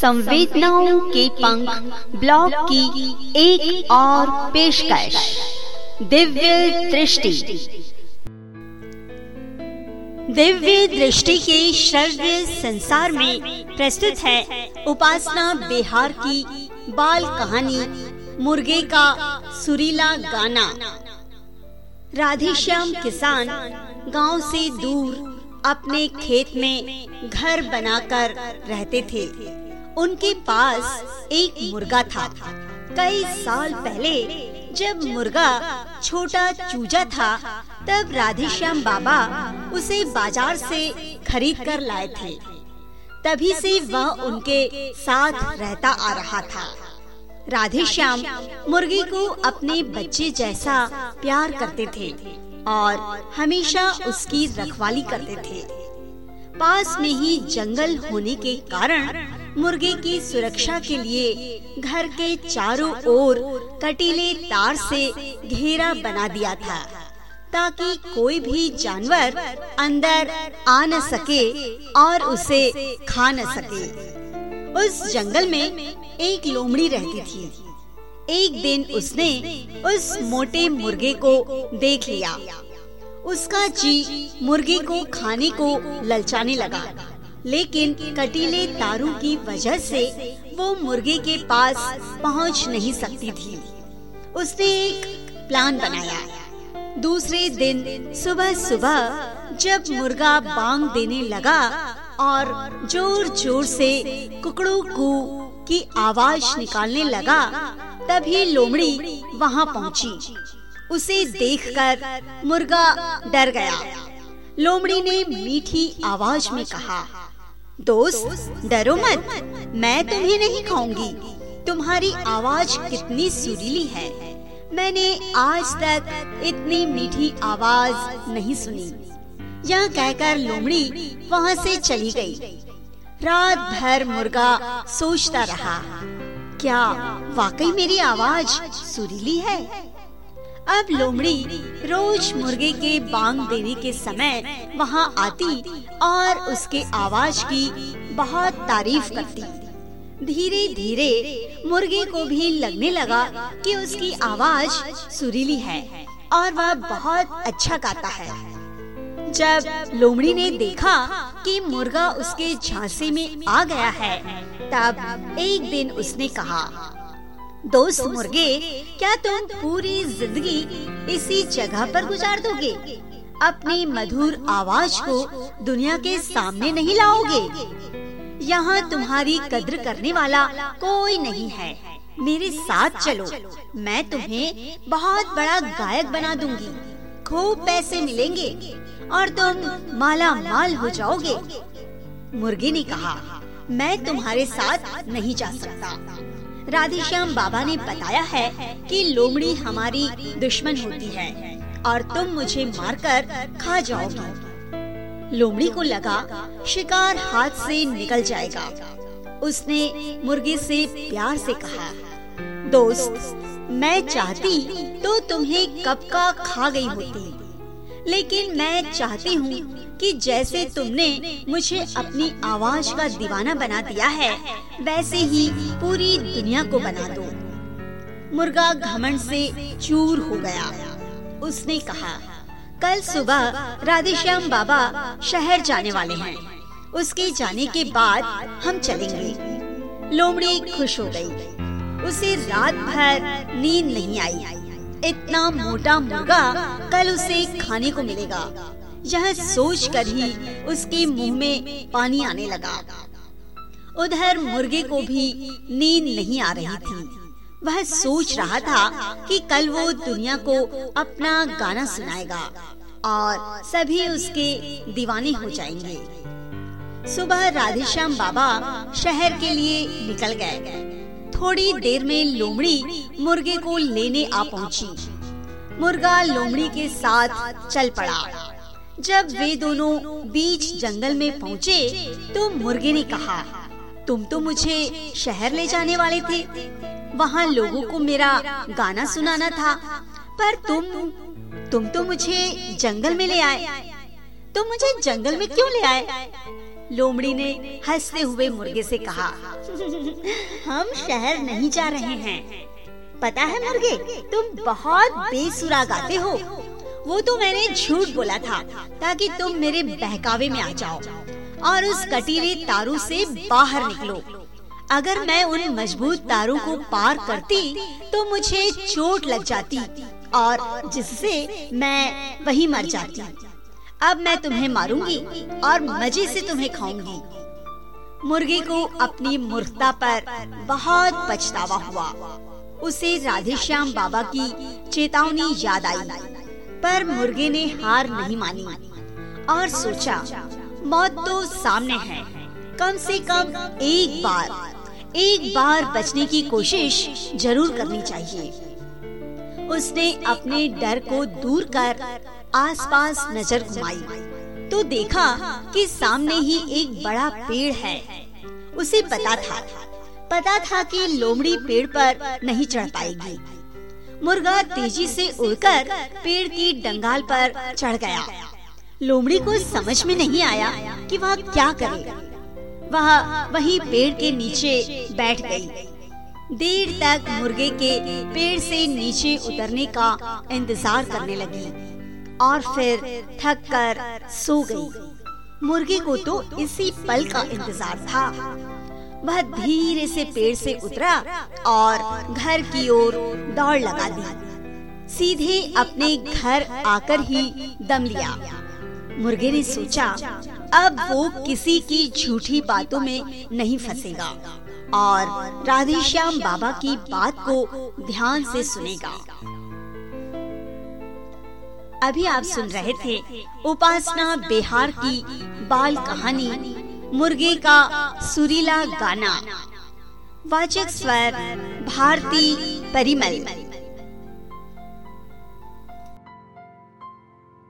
संवेदनाओं के पंख ब्लॉग की एक और पेशकश। दिव्य दृष्टि। दिव्य दृष्टि के श्रव्य संसार में प्रस्तुत है उपासना बिहार की बाल कहानी मुर्गे का सुरीला गाना। राधेश्याम किसान गाँव से दूर अपने खेत में घर बनाकर रहते थे। उनके पास एक मुर्गा था। कई साल पहले जब मुर्गा छोटा चूजा था तब राधेश्याम बाबा उसे बाज़ार से खरीद कर लाए थे। तभी से वह उनके साथ रहता आ रहा था। राधेश्याम मुर्गी को अपने बच्चे जैसा प्यार करते थे और हमेशा उसकी रखवाली करते थे। पास में ही जंगल होने के कारण मुर्गे की सुरक्षा के लिए घर के चारों ओर कटीले तार से घेरा बना दिया था, ताकि कोई भी जानवर अंदर आ न सके और उसे खा न सके। उस जंगल में एक लोमड़ी रहती थी। एक दिन उसने उस मोटे मुर्गे को देख लिया। उसका जी मुर्गे को खाने को ललचाने लगा। लेकिन कटीले तारों की वजह से वो मुर्गे के पास पहुँच नहीं सकती थी। उसने एक प्लान बनाया। दूसरे दिन सुबह सुबह जब मुर्गा बांग देने लगा और ज़ोर ज़ोर से कुकड़ू कू की आवाज़ निकालने लगा, तभी लोमड़ी वहाँ पहुँची। उसे देखकर मुर्गा डर गया। लोमड़ी ने मीठी आवाज़ में कहा दोस्त डरो मत। मैं तुम्हें नहीं खाऊँगी। तुम्हारी आवाज़ कितनी सुरीली है। मैंने आज तक इतनी मीठी आवाज़ नहीं सुनी। यह कहकर लोमड़ी वहाँ से चली गई। रात भर मुर्गा सोचता रहा क्या वाकई मेरी आवाज़ सुरीली है? अब लोमड़ी रोज मुर्गे के बांग देने के समय वहाँ आती और उसके आवाज़ की बहुत तारीफ़ करती। धीरे धीरे मुर्गे को भी लगने लगा कि उसकी आवाज़ सुरीली है और वह बहुत अच्छा गाता है। जब लोमड़ी ने देखा कि मुर्गा उसके झांसे में आ गया है, तब एक दिन उसने कहा दोस्त मुर्गे, क्या तुम पूरी ज़िंदगी इसी जगह पर गुजार दोगे? अपनी मधुर आवाज़ को दुनिया के सामने नहीं लाओगे? यहाँ तुम्हारी कद्र करने वाला कोई नहीं है। मेरे साथ चलो, मैं तुम्हें बहुत बड़ा गायक बना दूँगी। खूब पैसे मिलेंगे और तुम माला माल हो जाओगे। मुर्गी ने कहा, मैं तुम्हारे साथ नहीं जा सकता। राधेश्याम बाबा ने बताया है कि लोमड़ी हमारी दुश्मन होती है और तुम मुझे मारकर खा जाओगे। लोमड़ी को लगा, शिकार हाथ से निकल जाएगा। उसने मुर्गी से प्यार से कहा, दोस्त, मैं चाहती तो तुम्हें कब का खा गई होती। लेकिन मैं चाहती हूँ कि जैसे तुमने मुझे अपनी आवाज़ का दीवाना बना दिया है, वैसे ही पूरी दुनिया को बना दो। मुर्गा घमंड से चूर हो गया। उसने कहा, कल सुबह राधेश्याम बाबा शहर जाने वाले हैं। उसके जाने के बाद हम चलेंगे। लोमड़ी खुश हो गई। उसे रात भर नींद नहीं आई। इतना मोटा मुर्गा कल उसे खाने को मिलेगा। यह सोच कर ही उसके मुँह में पानी आने लगा। उधर मुर्गे को भी नींद नहीं आ रही थी। वह सोच रहा था कि कल वो दुनिया को अपना गाना सुनाएगा और सभी उसके दीवाने हो जाएँगे। सुबह राधेश्याम बाबा शहर के लिए निकल गए। थोड़ी देर में लोमड़ी मुर्गे को लेने आ पहुँची। मुर्गा लोमड़ी के साथ चल पड़ा। जब वे दोनों बीच जंगल में पहुँचे तो मुर्गे ने कहा, तुम तो मुझे शहर ले जाने वाले थे। वहाँ लोगों को मेरा गाना सुनाना था, पर तुम तुम तो मुझे जंगल में ले आए। तुम मुझे जंगल में क्यों ले आए? लोमड़ी ने हँसते हुए मुर्गे से कहा, हम शहर नहीं जा रहे हैं। पता है मुर्गे, तुम बहुत बेसुरा गाते हो। वो तो मैंने झूठ बोला था, ताकि तुम मेरे बहकावे में आ जाओ और उस कटीले तारों से बाहर निकलो। अगर मैं उन मज़बूत तारों को पार करती तो मुझे चोट लग जाती और जिससे मैं वही मर जाती। अब मैं तुम्हें मारूँगी और मज़े से तुम्हें खाऊँगी। मुर्गे को अपनी मूर्खता पर बहुत पछतावा हुआ। उसे राधेश्याम बाबा की चेतावनी याद आई। पर मुर्गे ने हार नहीं मानी और सोचा मौत तो सामने है। कम से कम एक बार एक बार बचने की कोशिश ज़रूर करनी चाहिए। उसने अपने डर को दूर कर आसपास नज़र घुमाई। तो देखा कि सामने ही एक बड़ा पेड़ है। उसे पता था। पता था कि लोमड़ी पेड़ पर नहीं चढ़ पाएगी। मुर्गा तेज़ी से उड़कर पेड़ की डंगाल पर चढ़ गया। लोमड़ी को समझ में नहीं आया कि वह क्या करे। वह वही पेड़ के नीचे बैठ गई। देर तक मुर्गे के पेड़ से नीचे उतरने का इंतज़ार करने लगी और फिर थक कर सो गई। मुर्गे को तो इसी पल का इंतज़ार था। वह धीरे से पेड़ से उतरा और घर की ओर दौड़ लगा दी। सीधे अपने घर आकर ही दम लिया। मुर्गे ने सोचा, अब वो किसी की झूठी बातों में नहीं फंसेगा। और राधेश्याम बाबा की बात को ध्यान से सुनेगा। अभी आप सुन रहे थे उपासना बिहार की बाल कहानी, मुर्गे का सुरीला गाना। वाचक स्वर, भारती परिमल।